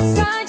outside.